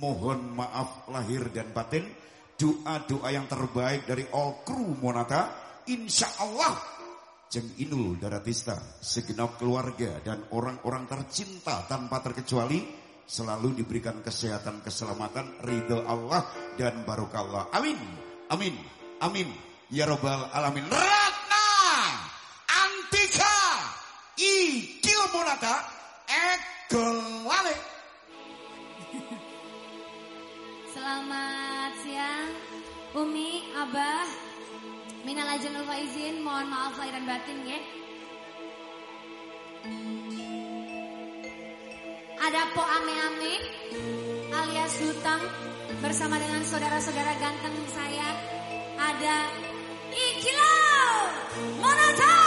Mohon maaf lahir dan batin. Doa-doa yang terbaik dari all kru Monata. Insya Allah Jeng Inul Daratista, segenap keluarga dan orang-orang tercinta tanpa terkecuali selalu diberikan kesehatan, keselamatan, ridho Allah dan barokallah. Amin. Amin. Amin. Ya Robbal Alamin. Ratna Antika Ikil Monata Egelale. Selamat siang Umi, Abah, Minal ajan lupa izin, mohon maaf lahir dan batin ya. Ada Po Ame Ame alias Hutang bersama dengan saudara-saudara ganteng saya. Ada Ikilo Monata.